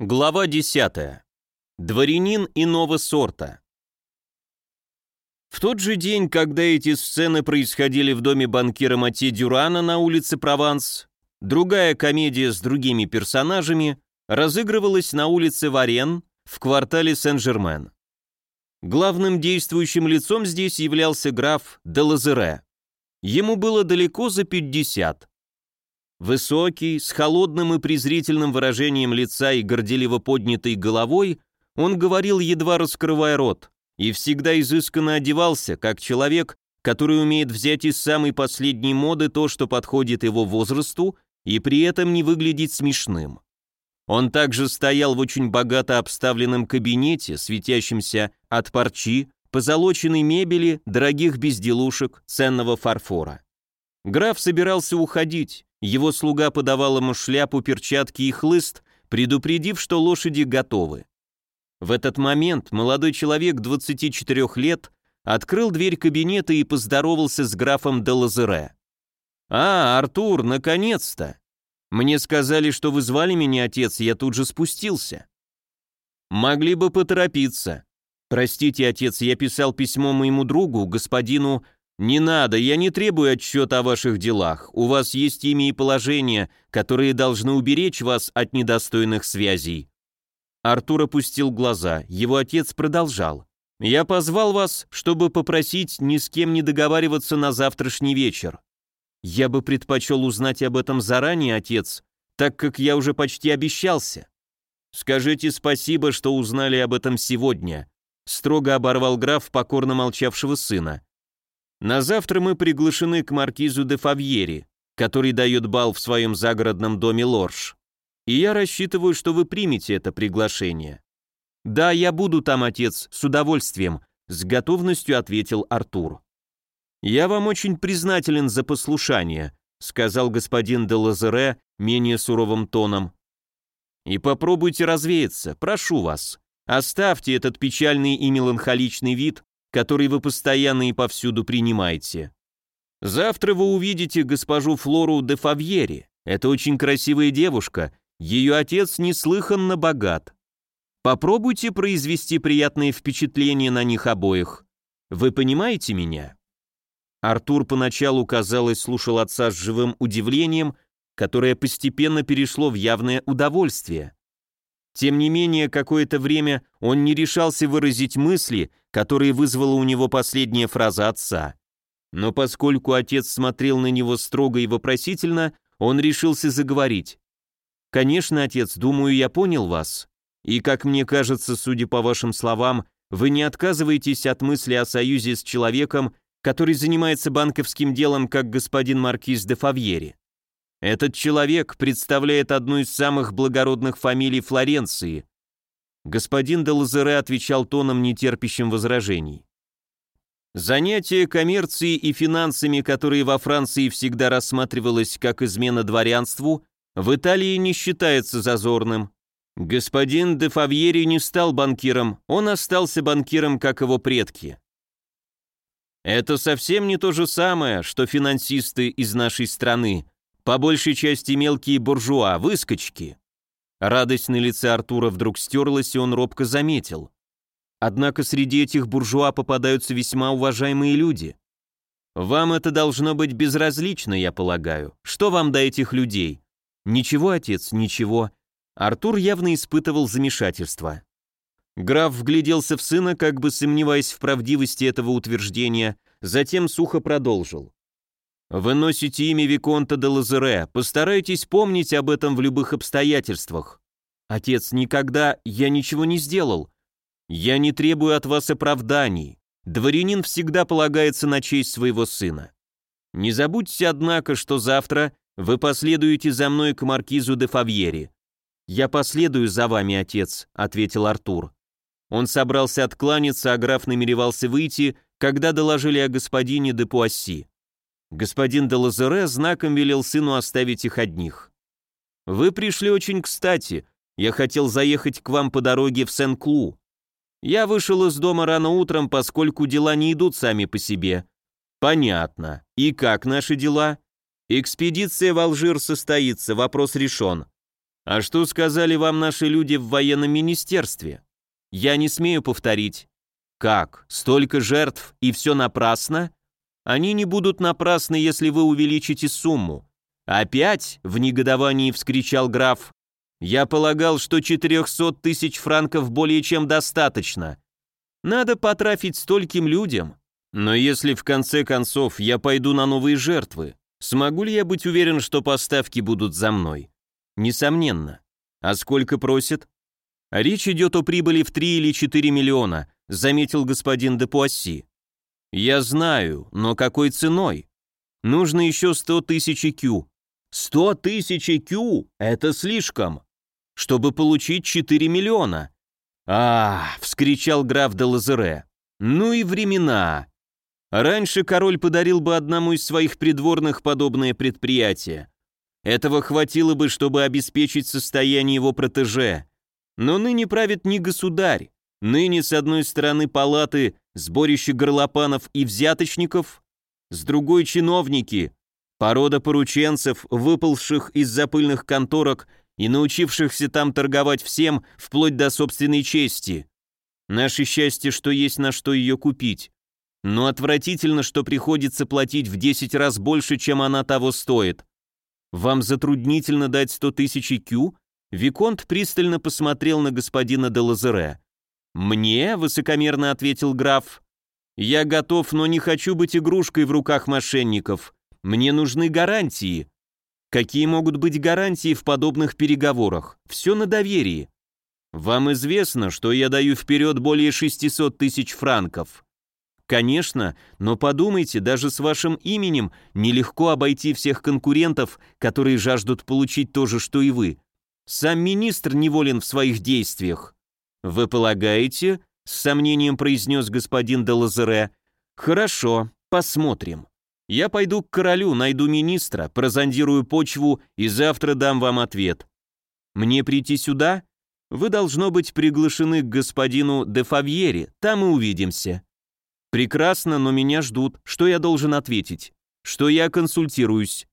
Глава 10. Дворянин иного сорта. В тот же день, когда эти сцены происходили в доме банкира Матье Дюрана на улице Прованс, другая комедия с другими персонажами разыгрывалась на улице Варен в квартале Сен-Жермен. Главным действующим лицом здесь являлся граф де Лазере. Ему было далеко за 50. Высокий, с холодным и презрительным выражением лица и горделиво поднятой головой, он говорил, едва раскрывая рот, и всегда изысканно одевался, как человек, который умеет взять из самой последней моды то, что подходит его возрасту, и при этом не выглядеть смешным. Он также стоял в очень богато обставленном кабинете, светящемся от парчи, позолоченной мебели, дорогих безделушек, ценного фарфора. Граф собирался уходить, его слуга подавал ему шляпу, перчатки и хлыст, предупредив, что лошади готовы. В этот момент молодой человек 24 лет открыл дверь кабинета и поздоровался с графом де Лазере. «А, Артур, наконец-то! Мне сказали, что вы звали меня, отец, я тут же спустился». «Могли бы поторопиться. Простите, отец, я писал письмо моему другу, господину «Не надо, я не требую отчета о ваших делах. У вас есть имя и положение, которые должны уберечь вас от недостойных связей». Артур опустил глаза, его отец продолжал. «Я позвал вас, чтобы попросить ни с кем не договариваться на завтрашний вечер. Я бы предпочел узнать об этом заранее, отец, так как я уже почти обещался. Скажите спасибо, что узнали об этом сегодня», строго оборвал граф покорно молчавшего сына. На завтра мы приглашены к маркизу де Фавьери, который дает бал в своем загородном доме Лорж. И я рассчитываю, что вы примете это приглашение. Да, я буду там, отец, с удовольствием, с готовностью ответил Артур. Я вам очень признателен за послушание, сказал господин де Лазере менее суровым тоном. И попробуйте развеяться, прошу вас. Оставьте этот печальный и меланхоличный вид который вы постоянно и повсюду принимаете. Завтра вы увидите госпожу Флору де Фавьери. Это очень красивая девушка, ее отец неслыханно богат. Попробуйте произвести приятное впечатление на них обоих. Вы понимаете меня?» Артур поначалу, казалось, слушал отца с живым удивлением, которое постепенно перешло в явное удовольствие. Тем не менее, какое-то время он не решался выразить мысли, которые вызвала у него последняя фраза отца. Но поскольку отец смотрел на него строго и вопросительно, он решился заговорить. «Конечно, отец, думаю, я понял вас. И, как мне кажется, судя по вашим словам, вы не отказываетесь от мысли о союзе с человеком, который занимается банковским делом, как господин маркиз де Фавьери. Этот человек представляет одну из самых благородных фамилий Флоренции. Господин де Лазере отвечал тоном, нетерпящим возражений. Занятие коммерцией и финансами, которые во Франции всегда рассматривалось как измена дворянству, в Италии не считается зазорным. Господин де Фавьери не стал банкиром, он остался банкиром, как его предки. Это совсем не то же самое, что финансисты из нашей страны, по большей части мелкие буржуа, выскочки. Радость на лице Артура вдруг стерлась, и он робко заметил. Однако среди этих буржуа попадаются весьма уважаемые люди. Вам это должно быть безразлично, я полагаю. Что вам до этих людей? Ничего, отец, ничего. Артур явно испытывал замешательство. Граф вгляделся в сына, как бы сомневаясь в правдивости этого утверждения, затем сухо продолжил. Вы носите имя Виконта де Лазере, постарайтесь помнить об этом в любых обстоятельствах. Отец, никогда я ничего не сделал. Я не требую от вас оправданий. Дворянин всегда полагается на честь своего сына. Не забудьте, однако, что завтра вы последуете за мной к маркизу де Фавьери. Я последую за вами, отец, ответил Артур. Он собрался откланяться, а граф намеревался выйти, когда доложили о господине де Пуасси. Господин де Лазере знаком велел сыну оставить их одних. «Вы пришли очень кстати. Я хотел заехать к вам по дороге в Сен-Клу. Я вышел из дома рано утром, поскольку дела не идут сами по себе». «Понятно. И как наши дела?» «Экспедиция в Алжир состоится, вопрос решен. А что сказали вам наши люди в военном министерстве? Я не смею повторить. Как? Столько жертв и все напрасно? Они не будут напрасны, если вы увеличите сумму. Опять? В негодовании вскричал граф. Я полагал, что 400 тысяч франков более чем достаточно. Надо потрафить стольким людям. Но если в конце концов я пойду на новые жертвы, смогу ли я быть уверен, что поставки будут за мной? Несомненно. А сколько просит? Речь идет о прибыли в 3 или 4 миллиона, заметил господин де Пуасси. Я знаю, но какой ценой? Нужно еще 100 тысяч кю. 100 тысяч кю? Это слишком. Чтобы получить 4 миллиона. А, вскричал граф де Лазере. Ну и времена. Раньше король подарил бы одному из своих придворных подобное предприятие. Этого хватило бы, чтобы обеспечить состояние его протеже. Но ныне правит не государь. Ныне с одной стороны палаты сборище горлопанов и взяточников, с другой чиновники, порода порученцев, выползших из запыльных конторок и научившихся там торговать всем, вплоть до собственной чести. Наше счастье, что есть на что ее купить. Но отвратительно, что приходится платить в 10 раз больше, чем она того стоит. Вам затруднительно дать 100 тысяч кю? Виконт пристально посмотрел на господина де Лазере. «Мне?» — высокомерно ответил граф. «Я готов, но не хочу быть игрушкой в руках мошенников. Мне нужны гарантии». «Какие могут быть гарантии в подобных переговорах? Все на доверии». «Вам известно, что я даю вперед более 600 тысяч франков». Конечно, но подумайте, даже с вашим именем нелегко обойти всех конкурентов, которые жаждут получить то же, что и вы. Сам министр неволен в своих действиях. Вы полагаете? С сомнением произнес господин де Лазере. Хорошо, посмотрим. Я пойду к королю, найду министра, прозондирую почву и завтра дам вам ответ. Мне прийти сюда? Вы должно быть приглашены к господину де Фавьере, там и увидимся. Прекрасно, но меня ждут. Что я должен ответить? Что я консультируюсь.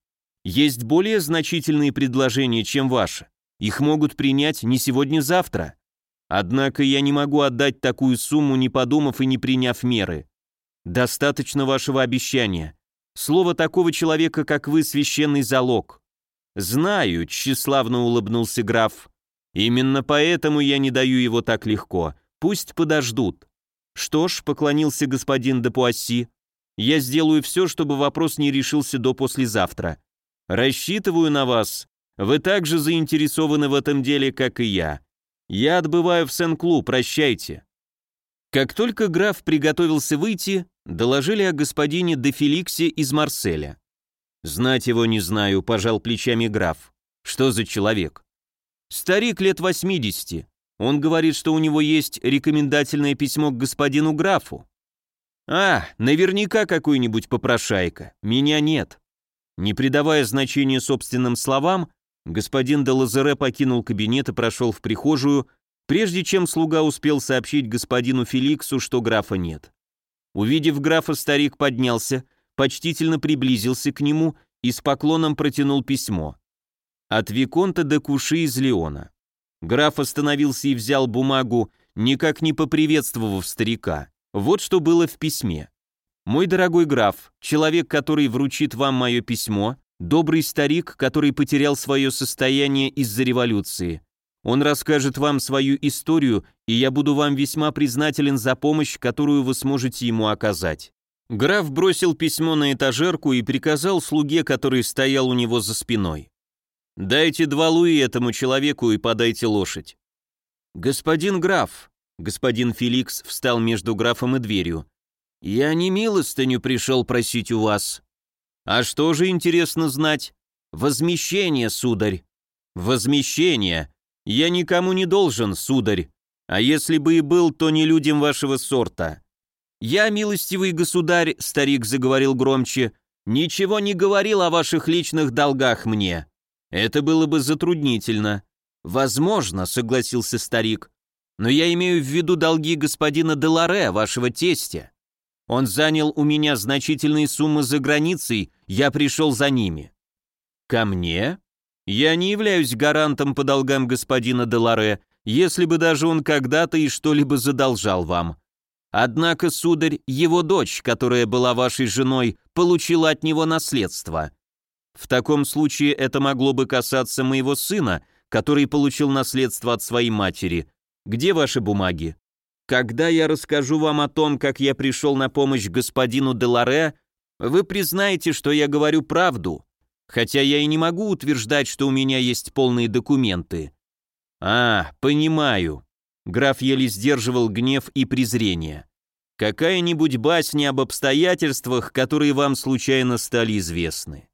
Есть более значительные предложения, чем ваши. Их могут принять не сегодня-завтра. Однако я не могу отдать такую сумму, не подумав и не приняв меры. Достаточно вашего обещания. Слово такого человека, как вы, священный залог. Знаю, тщеславно улыбнулся граф. Именно поэтому я не даю его так легко. Пусть подождут. «Что ж», — поклонился господин де Пуасси, — «я сделаю все, чтобы вопрос не решился до послезавтра. Рассчитываю на вас. Вы также заинтересованы в этом деле, как и я. Я отбываю в Сен-Клу, прощайте». Как только граф приготовился выйти, доложили о господине де Феликсе из Марселя. «Знать его не знаю», — пожал плечами граф. «Что за человек?» «Старик лет восьмидесяти. Он говорит, что у него есть рекомендательное письмо к господину графу. А, наверняка какой-нибудь попрошайка. Меня нет. Не придавая значения собственным словам, господин де Лазере покинул кабинет и прошел в прихожую, прежде чем слуга успел сообщить господину Феликсу, что графа нет. Увидев графа, старик поднялся, почтительно приблизился к нему и с поклоном протянул письмо. От Виконта де Куши из Леона. Граф остановился и взял бумагу, никак не поприветствовав старика. Вот что было в письме. «Мой дорогой граф, человек, который вручит вам мое письмо, добрый старик, который потерял свое состояние из-за революции. Он расскажет вам свою историю, и я буду вам весьма признателен за помощь, которую вы сможете ему оказать». Граф бросил письмо на этажерку и приказал слуге, который стоял у него за спиной. Дайте два луи этому человеку и подайте лошадь. Господин граф, господин Феликс встал между графом и дверью. Я не милостыню пришел просить у вас. А что же интересно знать? Возмещение, сударь. Возмещение. Я никому не должен, сударь. А если бы и был, то не людям вашего сорта. Я, милостивый государь, старик заговорил громче, ничего не говорил о ваших личных долгах мне. Это было бы затруднительно. Возможно, согласился старик. Но я имею в виду долги господина Деларе, вашего тестя. Он занял у меня значительные суммы за границей, я пришел за ними. Ко мне? Я не являюсь гарантом по долгам господина Деларе, если бы даже он когда-то и что-либо задолжал вам. Однако, сударь, его дочь, которая была вашей женой, получила от него наследство. В таком случае это могло бы касаться моего сына, который получил наследство от своей матери. Где ваши бумаги? Когда я расскажу вам о том, как я пришел на помощь господину Деларе, вы признаете, что я говорю правду, хотя я и не могу утверждать, что у меня есть полные документы. А, понимаю. Граф еле сдерживал гнев и презрение. Какая-нибудь басня об обстоятельствах, которые вам случайно стали известны.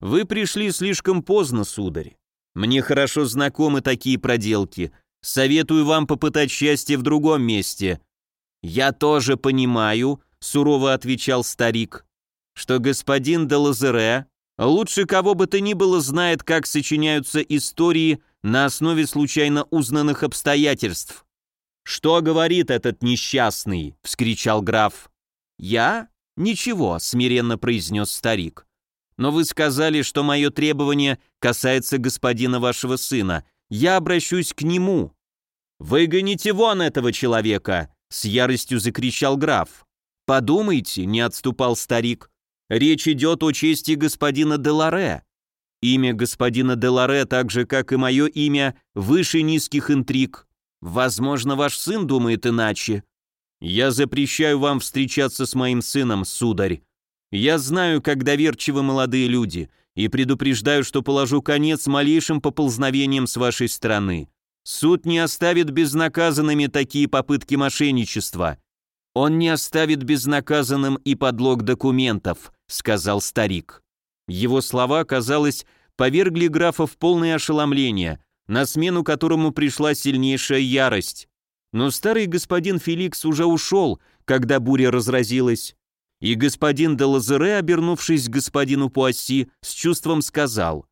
Вы пришли слишком поздно, сударь. Мне хорошо знакомы такие проделки. Советую вам попытать счастье в другом месте. Я тоже понимаю, сурово отвечал старик, что господин де Лазере лучше кого бы то ни было знает, как сочиняются истории на основе случайно узнанных обстоятельств. «Что говорит этот несчастный?» — вскричал граф. «Я? Ничего», — смиренно произнес старик. «Но вы сказали, что мое требование касается господина вашего сына. Я обращусь к нему». «Выгоните вон этого человека!» — с яростью закричал граф. «Подумайте», — не отступал старик. «Речь идет о чести господина Деларе. Имя господина Деларе, так же, как и мое имя, выше низких интриг. Возможно, ваш сын думает иначе. Я запрещаю вам встречаться с моим сыном, сударь. Я знаю, как доверчивы молодые люди, и предупреждаю, что положу конец малейшим поползновениям с вашей стороны. Суд не оставит безнаказанными такие попытки мошенничества. Он не оставит безнаказанным и подлог документов, сказал старик. Его слова, казалось, повергли графа в полное ошеломление, на смену которому пришла сильнейшая ярость. Но старый господин Феликс уже ушел, когда буря разразилась, и господин де Лазере, обернувшись к господину Пуасси, с чувством сказал,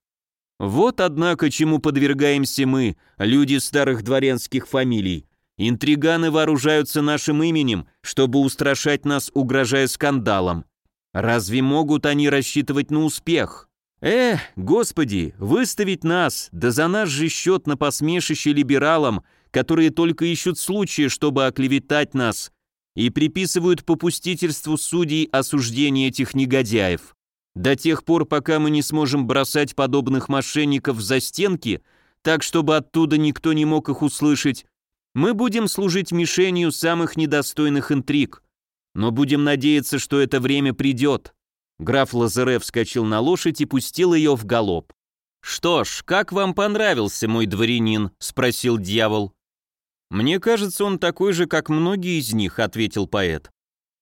«Вот, однако, чему подвергаемся мы, люди старых дворянских фамилий. Интриганы вооружаются нашим именем, чтобы устрашать нас, угрожая скандалом. Разве могут они рассчитывать на успех? Эх, господи, выставить нас, да за наш же счет на посмешище либералам, которые только ищут случая, чтобы оклеветать нас, и приписывают попустительству судей осуждение этих негодяев. До тех пор, пока мы не сможем бросать подобных мошенников за стенки, так чтобы оттуда никто не мог их услышать, мы будем служить мишенью самых недостойных интриг. Но будем надеяться, что это время придет. Граф Лазаре вскочил на лошадь и пустил ее в галоп. «Что ж, как вам понравился мой дворянин?» — спросил дьявол. «Мне кажется, он такой же, как многие из них», — ответил поэт.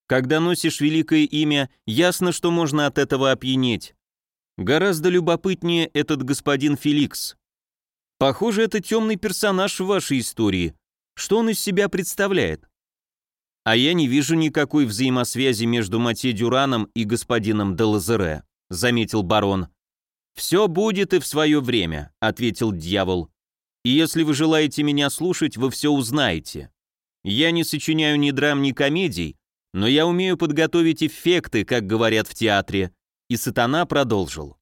«Когда носишь великое имя, ясно, что можно от этого опьянеть. Гораздо любопытнее этот господин Феликс. Похоже, это темный персонаж в вашей истории. Что он из себя представляет?» А я не вижу никакой взаимосвязи между Матье Дюраном и господином де Лазере, заметил барон. Все будет и в свое время, ответил дьявол. И если вы желаете меня слушать, вы все узнаете. Я не сочиняю ни драм, ни комедий, но я умею подготовить эффекты, как говорят в театре. И сатана продолжил.